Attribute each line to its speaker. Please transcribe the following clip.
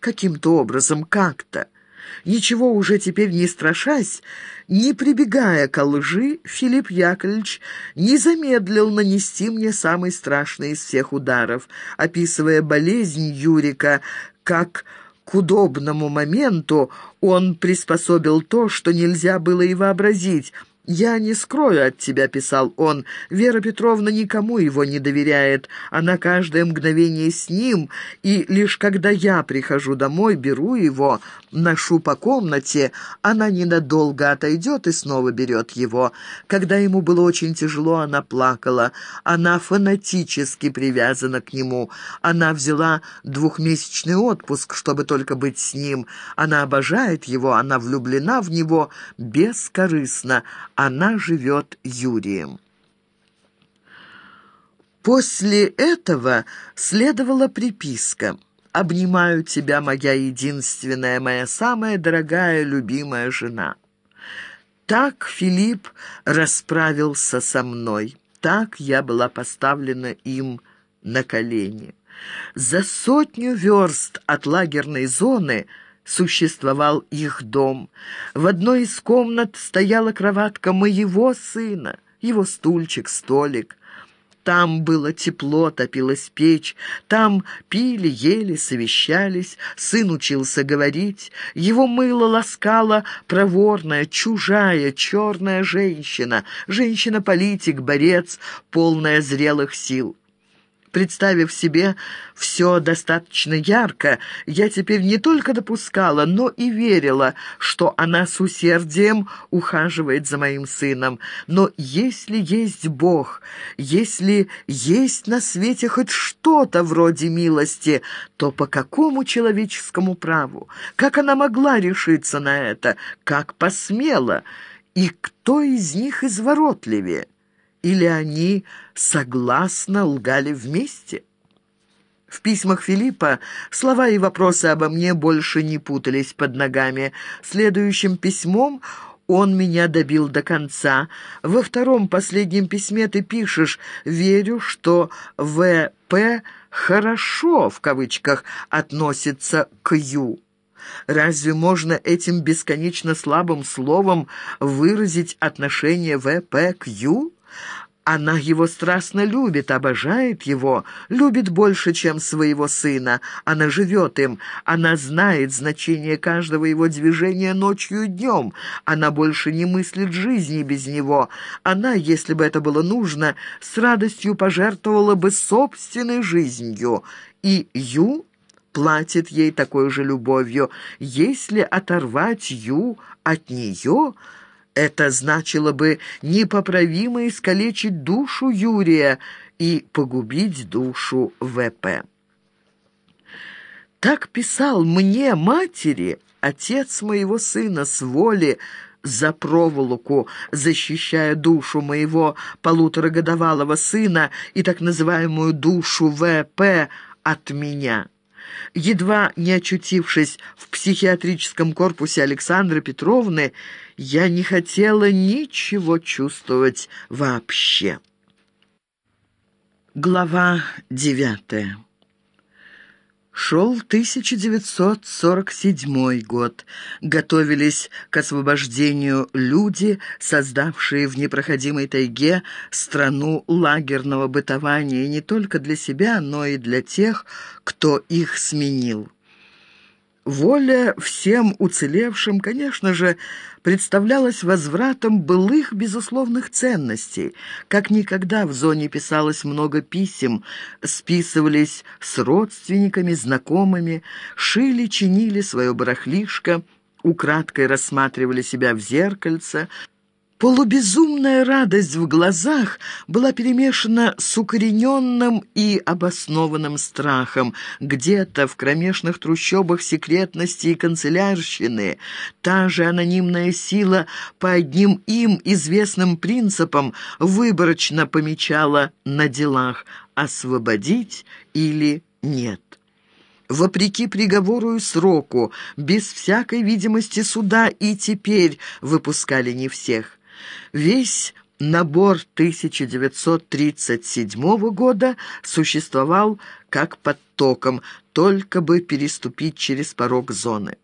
Speaker 1: каким-то образом, как-то. Ничего уже теперь не страшась, не прибегая к лжи, Филипп Яковлевич не замедлил нанести мне самый страшный из всех ударов, описывая болезнь Юрика как к удобному моменту он приспособил то, что нельзя было и вообразить — «Я не скрою от тебя», — писал он, — «Вера Петровна никому его не доверяет. Она каждое мгновение с ним, и лишь когда я прихожу домой, беру его, ношу по комнате, она ненадолго отойдет и снова берет его. Когда ему было очень тяжело, она плакала. Она фанатически привязана к нему. Она взяла двухмесячный отпуск, чтобы только быть с ним. Она обожает его, она влюблена в него бескорыстно» она живет Юрием. После этого следовала приписка «Обнимаю тебя, моя единственная, моя самая дорогая, любимая жена». Так Филипп расправился со мной, так я была поставлена им на колени. За сотню верст от лагерной зоны – существовал их дом. В одной из комнат стояла кроватка моего сына, его стульчик, столик. Там было тепло, топилась печь, там пили, ели, совещались, сын учился говорить, его мыло ласкала проворная, чужая, черная женщина, женщина-политик, борец, полная зрелых сил. Представив себе все достаточно ярко, я теперь не только допускала, но и верила, что она с усердием ухаживает за моим сыном. Но если есть Бог, если есть на свете хоть что-то вроде милости, то по какому человеческому праву? Как она могла решиться на это? Как посмела? И кто из них изворотливее? Или они согласно лгали вместе? В письмах Филиппа слова и вопросы обо мне больше не путались под ногами. Следующим письмом он меня добил до конца. Во втором последнем письме ты пишешь «Верю, что В.П. хорошо» в кавычках относится к Ю. Разве можно этим бесконечно слабым словом выразить отношение В.П. к Ю? Она его страстно любит, обожает его, любит больше, чем своего сына. Она живет им, она знает значение каждого его движения ночью и днем. Она больше не мыслит жизни без него. Она, если бы это было нужно, с радостью пожертвовала бы собственной жизнью. И Ю платит ей такой же любовью. Если оторвать Ю от нее... Это значило бы непоправимо искалечить душу Юрия и погубить душу ВП. Так писал мне, матери, отец моего сына с воли, за проволоку, защищая душу моего полуторагодовалого сына и так называемую душу ВП от меня. Едва не очутившись в психиатрическом корпусе Александры Петровны, я не хотела ничего чувствовать вообще. Глава девятая Шел 1947 год. Готовились к освобождению люди, создавшие в непроходимой тайге страну лагерного бытования не только для себя, но и для тех, кто их сменил. Воля всем уцелевшим, конечно же, представлялась возвратом былых безусловных ценностей. Как никогда в зоне писалось много писем, списывались с родственниками, знакомыми, шили, чинили свое барахлишко, украдкой рассматривали себя в зеркальце, Полубезумная радость в глазах была перемешана с укорененным и обоснованным страхом. Где-то в кромешных трущобах секретности и канцелярщины та же анонимная сила по одним им известным принципам выборочно помечала на делах «освободить» или «нет» вопреки приговору и сроку, без всякой видимости суда и теперь выпускали не всех. Весь Набор 1937 года существовал как под током, только бы переступить через порог зоны.